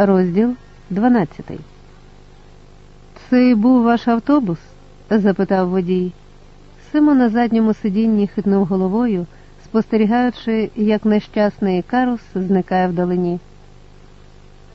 Розділ 12 Це був ваш автобус? запитав водій. Симон на задньому сидінні хитнув головою, спостерігаючи, як нещасний карус зникає вдалині.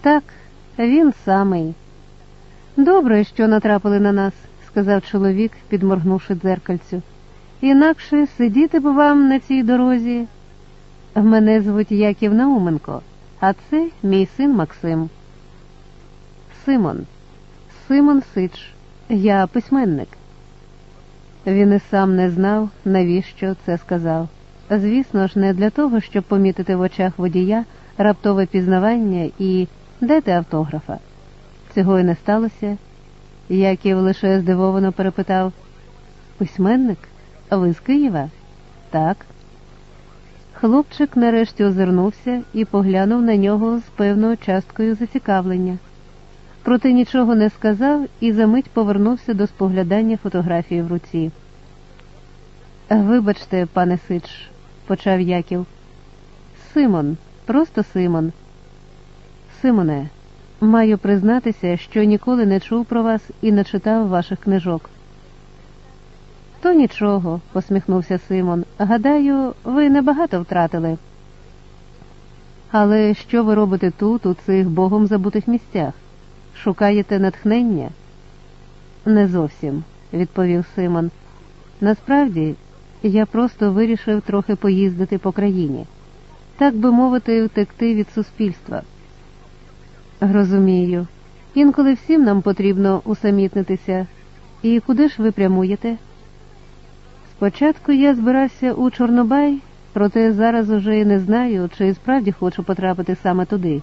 Так, він самий. Добре, що натрапили на нас, сказав чоловік, підморгнувши дзеркальцю. Інакше сидіти б вам на цій дорозі. Мене звуть Яків Науменко, а це мій син Максим. Симон, Симон Сич, я письменник. Він і сам не знав, навіщо це сказав. Звісно ж, не для того, щоб помітити в очах водія раптове пізнавання і дайте автографа. Цього й не сталося. Яків лише здивовано перепитав Письменник? Ви з Києва? Так. Хлопчик нарешті озирнувся і поглянув на нього з певною часткою зацікавлення. Проте нічого не сказав і за мить повернувся до споглядання фотографії в руці. Вибачте, пане Сич, почав Яків. Симон, просто Симон. Симоне, маю признатися, що ніколи не чув про вас і не читав ваших книжок. То нічого, посміхнувся Симон. Гадаю, ви небагато втратили. Але що ви робите тут, у цих богом забутих місцях? Шукаєте натхнення? Не зовсім, відповів Симон. Насправді, я просто вирішив трохи поїздити по країні, так би мовити, втекти від суспільства. Розумію, інколи всім нам потрібно усамітнитися. І куди ж ви прямуєте? Спочатку я збирався у Чорнобай, проте зараз уже і не знаю, чи справді хочу потрапити саме туди.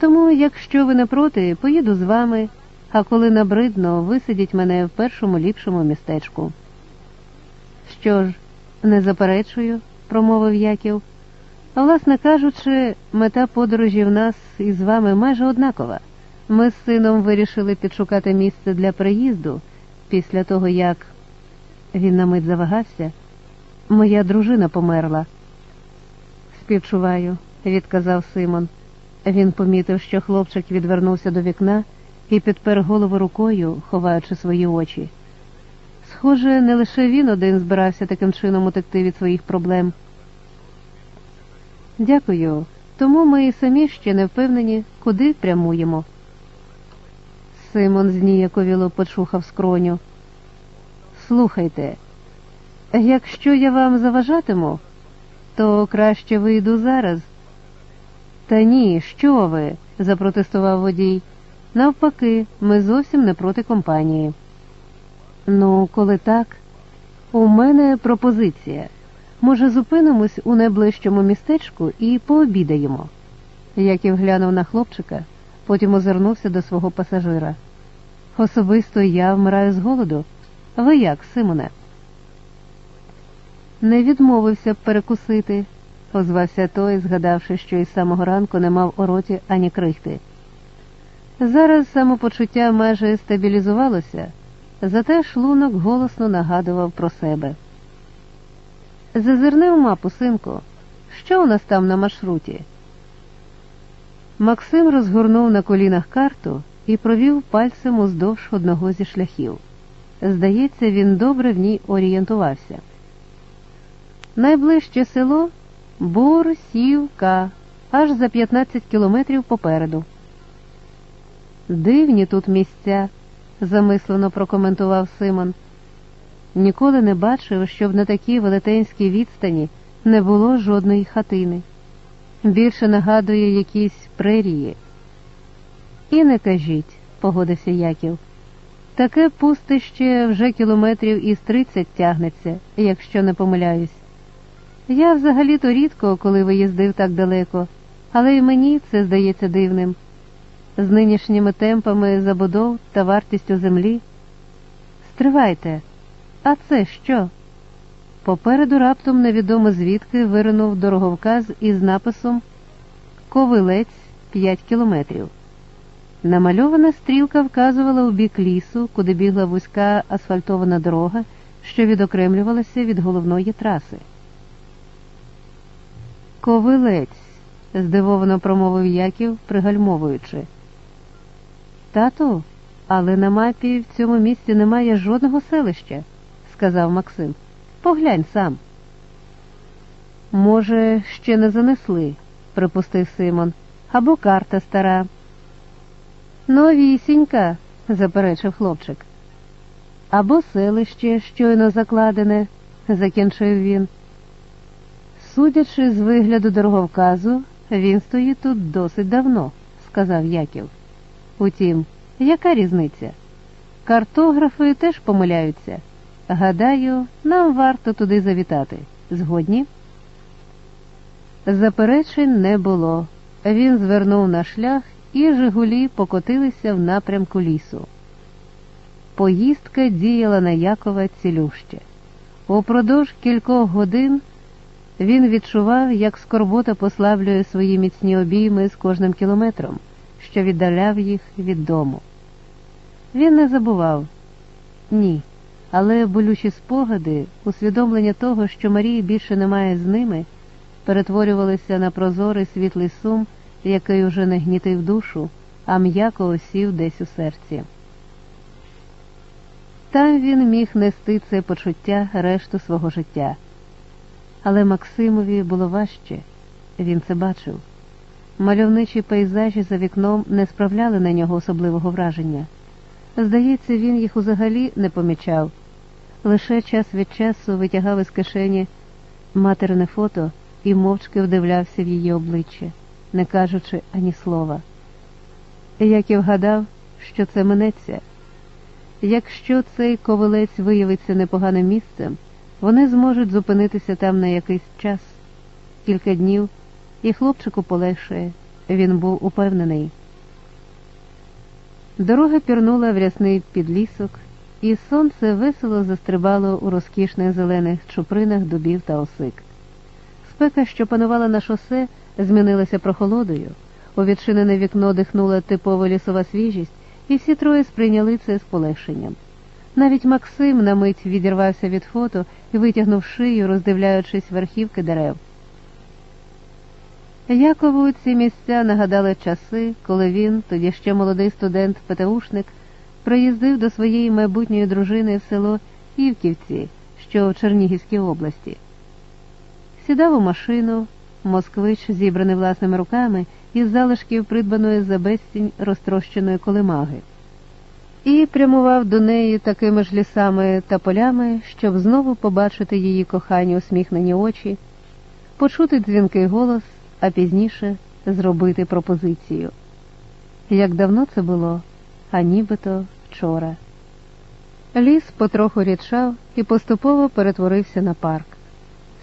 Тому, якщо ви не проти, поїду з вами, а коли набридно, висидіть мене в першому ліпшому містечку. Що ж, не заперечую, промовив Яків. Власне кажучи, мета подорожі в нас із вами майже однакова. Ми з сином вирішили підшукати місце для приїзду після того, як він на мить завагався. Моя дружина померла. Співчуваю, відказав Симон. Він помітив, що хлопчик відвернувся до вікна і підпер голову рукою, ховаючи свої очі. Схоже, не лише він один збирався таким чином утекти від своїх проблем. Дякую. Тому ми і самі ще не впевнені, куди прямуємо. Симон зніяковіло почухав скроню. Слухайте, якщо я вам заважатиму, то краще вийду зараз. Та ні, що ви? запротестував водій. Навпаки, ми зовсім не проти компанії. Ну, коли так, у мене пропозиція. Може, зупинимось у найближчому містечку і пообідаємо. Яків глянув на хлопчика, потім озирнувся до свого пасажира. Особисто я вмираю з голоду. Ви як, Симоне? Не відмовився б перекусити, озвався той, згадавши, що із самого ранку не мав у роті ані крихти. Зараз самопочуття майже стабілізувалося, зате шлунок голосно нагадував про себе. Зазирни у мапу, синку, що у нас там на маршруті? Максим розгорнув на колінах карту і провів пальцем уздовж одного зі шляхів. Здається, він добре в ній орієнтувався. Найближче село Бурсівка, аж за 15 кілометрів попереду. Дивні тут місця, замислено прокоментував Симон. Ніколи не бачив, щоб на такій велетенській відстані не було жодної хатини. Більше нагадує якісь прерії. І не кажіть, погодився Яків. Таке пустище вже кілометрів із тридцять тягнеться, якщо не помиляюсь. Я взагалі-то рідко, коли виїздив так далеко, але й мені це здається дивним. З нинішніми темпами забудов та вартістю землі. Стривайте, а це що? Попереду раптом невідомо звідки виринув дороговказ із написом Ковилець 5 кілометрів. Намальована стрілка вказувала у бік лісу, куди бігла вузька асфальтована дорога, що відокремлювалася від головної траси. Ковилець, здивовано промовив Яків, пригальмовуючи. Тату, але на мапі в цьому місці немає жодного селища, сказав Максим. Поглянь сам. Може, ще не занесли, припустив Симон, або карта стара. Новісінька, заперечив хлопчик. Або селище щойно закладене, закінчив він. Судячи з вигляду дороговказу, він стоїть тут досить давно, сказав Яків. Утім, яка різниця? Картографи теж помиляються. Гадаю, нам варто туди завітати. Згодні? Заперечень не було. Він звернув на шлях, і Жигулі покотилися в напрямку лісу. Поїздка діяла на Якова цілюще. Упродовж кількох годин він відчував, як скорбота послаблює свої міцні обійми з кожним кілометром, що віддаляв їх від дому. Він не забував ні, але болючі спогади, усвідомлення того, що Марії більше немає з ними, перетворювалися на прозорий світлий сум, який уже не гнітив душу, а м'яко осів десь у серці. Там він міг нести це почуття решту свого життя. Але Максимові було важче, він це бачив. Мальовничі пейзажі за вікном не справляли на нього особливого враження. Здається, він їх узагалі не помічав. Лише час від часу витягав із кишені материне фото і мовчки вдивлявся в її обличчя, не кажучи ані слова. Як і вгадав, що це минеться. Якщо цей ковилець виявиться непоганим місцем, вони зможуть зупинитися там на якийсь час, кілька днів, і хлопчику полегшає, він був упевнений. Дорога пірнула в рясний підлісок, і сонце весело застрибало у розкішних зелених чупринах дубів та осик. Спека, що панувала на шосе, змінилася прохолодою. У відчинене вікно дихнула типова лісова свіжість, і всі троє сприйняли це з полегшенням. Навіть Максим на мить відірвався від фото і витягнув шию, роздивляючись верхівки дерев. Якову ці місця нагадали часи, коли він, тоді ще молодий студент ПТУшник, приїздив до своєї майбутньої дружини в село Івківці, що в Чернігівській області. Сідав у машину, москвич, зібраний власними руками, із залишків придбаної за безцінь розтрощеної колемаги, і прямував до неї такими ж лісами та полями, щоб знову побачити її кохані усміхнені очі, почути дзвінкий голос а пізніше зробити пропозицію. Як давно це було, а нібито вчора. Ліс потроху рідшав і поступово перетворився на парк.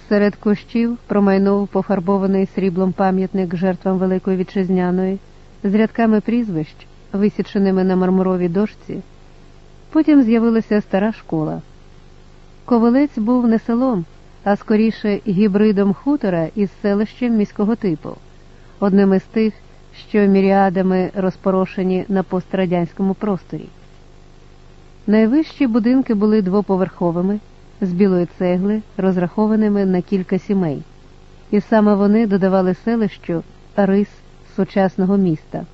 Серед кущів промайнув пофарбований сріблом пам'ятник жертвам Великої Вітчизняної з рядками прізвищ, висіченими на мармуровій дошці. Потім з'явилася стара школа. Ковалець був не селом, а скоріше гібридом хутора із селищем міського типу, одним із тих, що міріадами розпорошені на пострадянському просторі. Найвищі будинки були двоповерховими, з білої цегли, розрахованими на кілька сімей, і саме вони додавали селищу рис сучасного міста.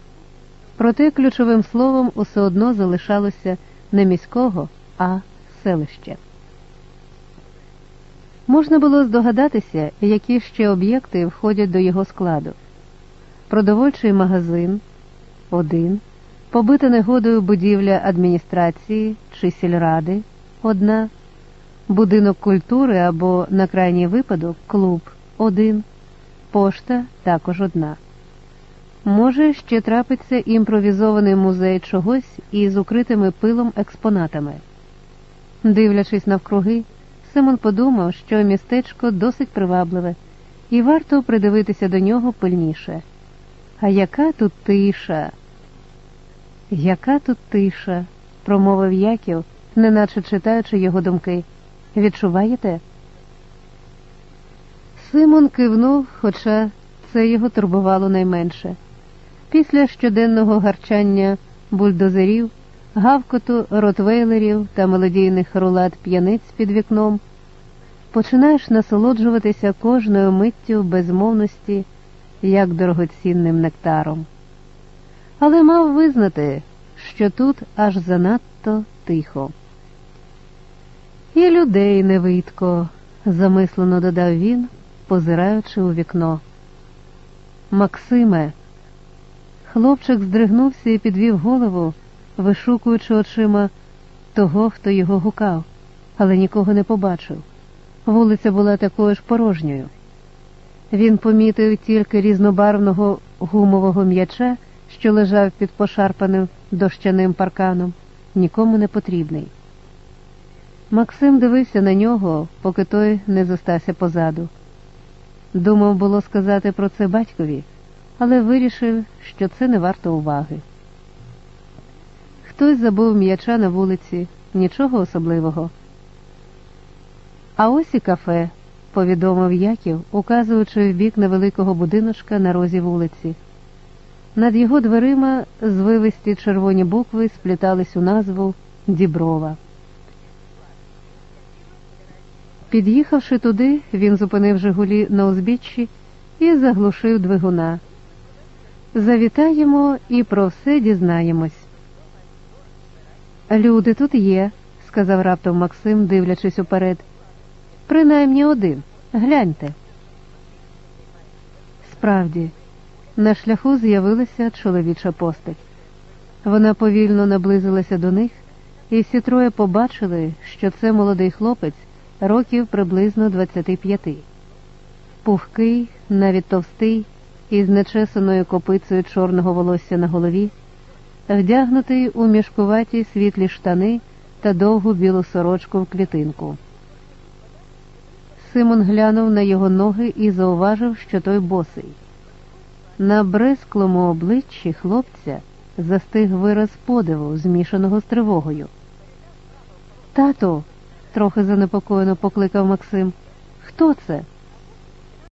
Проте ключовим словом усе одно залишалося не міського, а селище. Можна було здогадатися, які ще об'єкти входять до його складу. Продовольчий магазин один, побита негодою будівля адміністрації чи сільради одна, будинок культури або, на крайній випадок, клуб один, пошта також одна. Може, ще трапиться імпровізований музей чогось із укритими пилом експонатами. Дивлячись навкруги, Симон подумав, що містечко досить привабливе, і варто придивитися до нього пильніше. А яка тут тиша? Яка тут тиша? промовив Яків, неначе читаючи його думки. Відчуваєте? Симон кивнув, хоча це його турбувало найменше. Після щоденного гарчання бульдозерів гавкоту ротвейлерів та мелодійних рулат п'яниць під вікном, починаєш насолоджуватися кожною миттю безмовності як дорогоцінним нектаром. Але мав визнати, що тут аж занадто тихо. І людей невидко, замислено додав він, позираючи у вікно. Максиме. Хлопчик здригнувся і підвів голову, вишукуючи очима того, хто його гукав, але нікого не побачив. Вулиця була такою ж порожньою. Він помітив тільки різнобарвного гумового м'яча, що лежав під пошарпаним дощаним парканом, нікому не потрібний. Максим дивився на нього, поки той не зостався позаду. Думав було сказати про це батькові, але вирішив, що це не варто уваги. Хтось забув м'яча на вулиці, нічого особливого. А ось і кафе, повідомив Яків, указуючи в бік невеликого будиночка на розі вулиці. Над його дверима звивисті червоні букви сплітались у назву Діброва. Під'їхавши туди, він зупинив Жигулі на узбіччі і заглушив двигуна. Завітаємо і про все дізнаємось. Люди тут є, сказав раптом Максим, дивлячись уперед. Принаймні один. Гляньте. Справді, на шляху з'явилася чоловіча постать. Вона повільно наблизилася до них, і всі троє побачили, що це молодий хлопець років приблизно 25. Пухкий, навіть товстий, із нечесаною копицею чорного волосся на голові, вдягнутий у мішкуваті світлі штани та довгу білу сорочку в клітинку. Симон глянув на його ноги і зауважив, що той босий. На бресклому обличчі хлопця застиг вираз подиву, змішаного з тривогою. Тато, трохи занепокоєно покликав Максим, хто це?